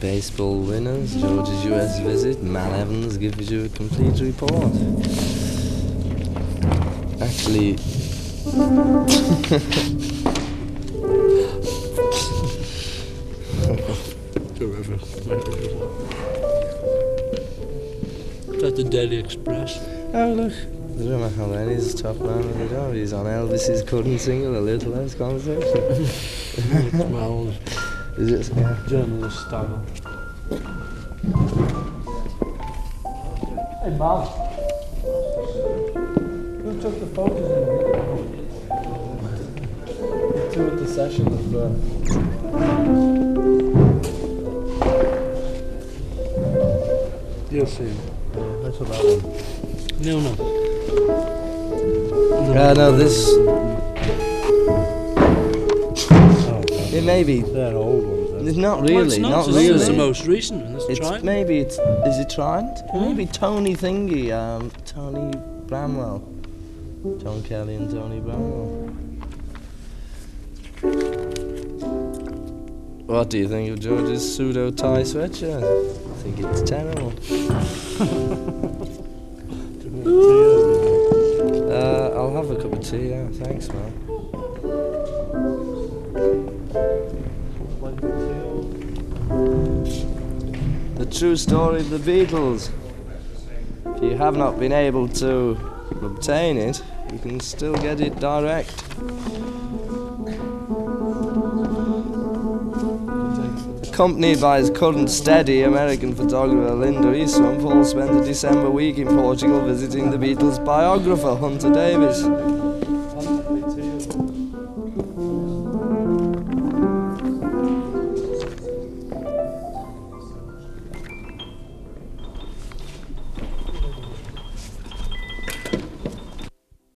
Baseball winners, George's US visit, Mal Evans gives you a complete report. Actually, Wherever. That's the Daily Express. oh look, the drummer Helene's top man of the job. He's on Elvis's couldn't single, a little less conversation. well, Is it? Yeah. journalist style. Hey, Bob. Who took the photos in the Two at the session as well. You'll see. That's what that one. No, no. Uh, no, this. Oh, It may be. they're old ones. It's not Well, really, it's not, not this really. is the most recent one. That's It's trying. maybe it's is it Trident? Hmm? Maybe Tony Thingy, um, Tony Bramwell, John Kelly and Tony Bramwell. What do you think of George's pseudo tie sweatshirt? I think it's terrible. have a cup of tea. Yeah, thanks, man. The true story of the Beatles. If you have not been able to obtain it, you can still get it direct. Accompanied by his current steady American photographer Linda Eastman, Paul spent a December week in Portugal visiting the Beatles' biographer Hunter Davies.